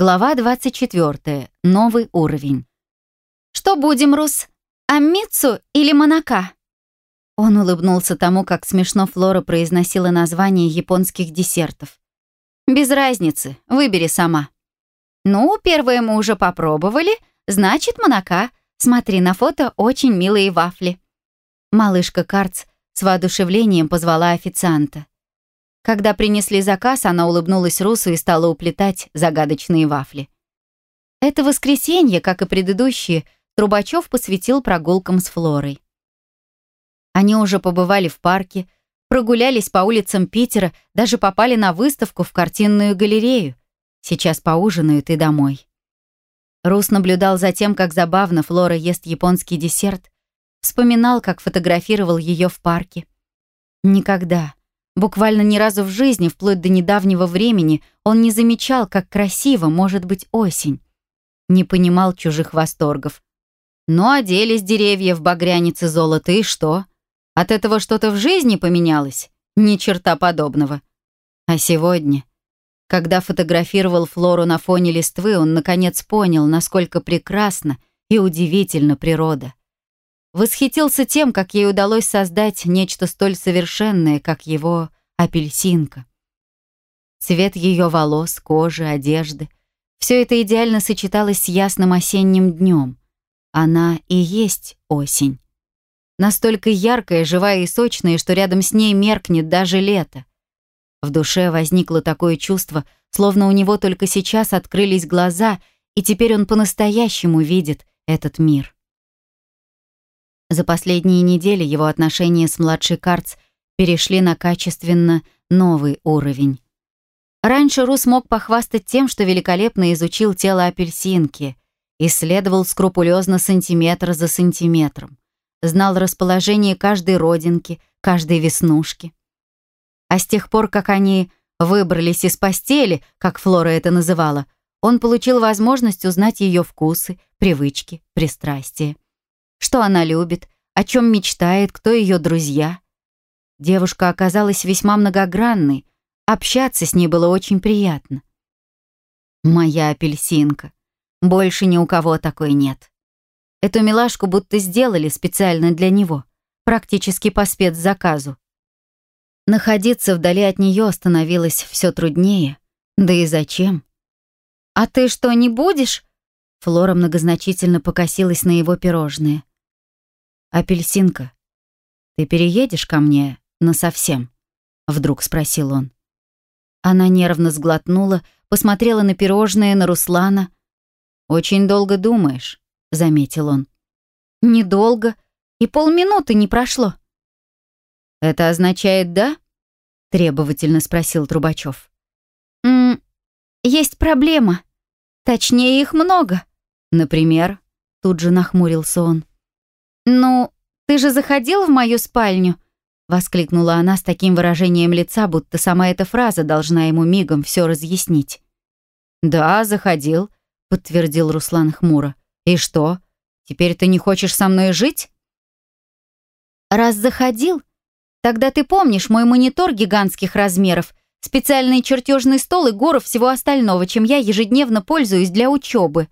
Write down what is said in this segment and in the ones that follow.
Глава 24. Новый уровень. «Что будем, Рус? Аммицу или Монака?» Он улыбнулся тому, как смешно Флора произносила название японских десертов. «Без разницы, выбери сама». «Ну, первое мы уже попробовали, значит, Монака. Смотри, на фото очень милые вафли». Малышка Карц с воодушевлением позвала официанта. Когда принесли заказ, она улыбнулась Русу и стала уплетать загадочные вафли. Это воскресенье, как и предыдущие, Трубачев посвятил прогулкам с Флорой. Они уже побывали в парке, прогулялись по улицам Питера, даже попали на выставку в картинную галерею. Сейчас поужинают и домой. Рус наблюдал за тем, как забавно Флора ест японский десерт, вспоминал, как фотографировал ее в парке. Никогда, Буквально ни разу в жизни, вплоть до недавнего времени, он не замечал, как красиво может быть осень. Не понимал чужих восторгов. Ну, оделись деревья в багрянице золота, и что? От этого что-то в жизни поменялось? Ни черта подобного. А сегодня, когда фотографировал Флору на фоне листвы, он наконец понял, насколько прекрасна и удивительна природа. Восхитился тем, как ей удалось создать нечто столь совершенное, как его апельсинка. Цвет ее волос, кожи, одежды — все это идеально сочеталось с ясным осенним днем. Она и есть осень. Настолько яркая, живая и сочная, что рядом с ней меркнет даже лето. В душе возникло такое чувство, словно у него только сейчас открылись глаза, и теперь он по-настоящему видит этот мир. За последние недели его отношения с младшей Карц перешли на качественно новый уровень. Раньше Рус мог похвастать тем, что великолепно изучил тело апельсинки, исследовал скрупулезно сантиметр за сантиметром, знал расположение каждой родинки, каждой веснушки. А с тех пор, как они выбрались из постели, как Флора это называла, он получил возможность узнать ее вкусы, привычки, пристрастия что она любит, о чем мечтает, кто ее друзья. Девушка оказалась весьма многогранной, общаться с ней было очень приятно. Моя апельсинка. Больше ни у кого такой нет. Эту милашку будто сделали специально для него, практически по спецзаказу. Находиться вдали от нее становилось все труднее. Да и зачем? «А ты что, не будешь?» Флора многозначительно покосилась на его пирожные. «Апельсинка, ты переедешь ко мне насовсем?» Вдруг спросил он. Она нервно сглотнула, посмотрела на пирожное, на Руслана. «Очень долго думаешь», — заметил он. «Недолго. И полминуты не прошло». «Это означает «да»?» — требовательно спросил Трубачев. «М -м, есть проблема. Точнее, их много». «Например?» — тут же нахмурился он. «Ну, ты же заходил в мою спальню?» — воскликнула она с таким выражением лица, будто сама эта фраза должна ему мигом все разъяснить. «Да, заходил», — подтвердил Руслан хмуро. «И что, теперь ты не хочешь со мной жить?» «Раз заходил, тогда ты помнишь мой монитор гигантских размеров, специальный чертежный стол и гору всего остального, чем я ежедневно пользуюсь для учебы»,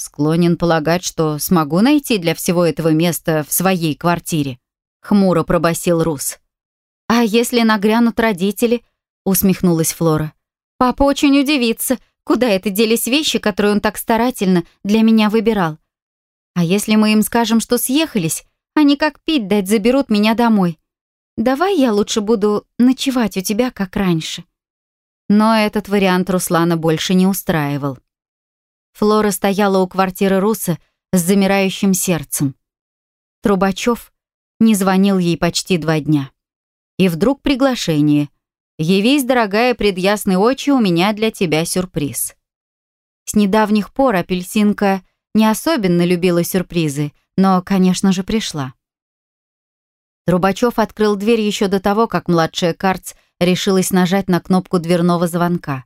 Склонен полагать, что смогу найти для всего этого места в своей квартире. Хмуро пробасил Рус. «А если нагрянут родители?» усмехнулась Флора. «Папа очень удивится, куда это делись вещи, которые он так старательно для меня выбирал. А если мы им скажем, что съехались, они как пить дать заберут меня домой. Давай я лучше буду ночевать у тебя, как раньше». Но этот вариант Руслана больше не устраивал. Флора стояла у квартиры Руса с замирающим сердцем. Трубачев не звонил ей почти два дня. И вдруг приглашение. «Явись, дорогая, пред очи, у меня для тебя сюрприз». С недавних пор апельсинка не особенно любила сюрпризы, но, конечно же, пришла. Трубачев открыл дверь еще до того, как младшая Карц решилась нажать на кнопку дверного звонка.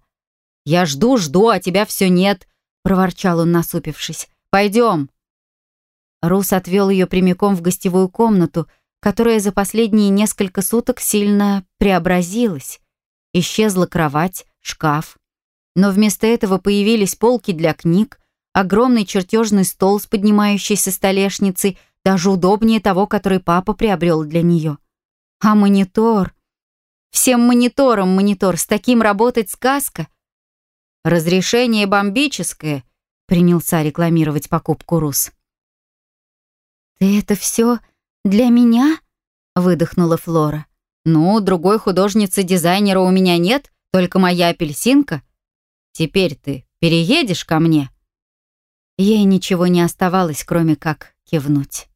«Я жду, жду, а тебя все нет», проворчал он, насупившись. «Пойдем». Рус отвел ее прямиком в гостевую комнату, которая за последние несколько суток сильно преобразилась. Исчезла кровать, шкаф. Но вместо этого появились полки для книг, огромный чертежный стол с поднимающейся столешницей, даже удобнее того, который папа приобрел для нее. А монитор... Всем монитором монитор, с таким работать сказка. Разрешение бомбическое, принялся рекламировать покупку Рус. «Ты это все для меня?» — выдохнула Флора. «Ну, другой художницы-дизайнера у меня нет, только моя апельсинка. Теперь ты переедешь ко мне?» Ей ничего не оставалось, кроме как кивнуть.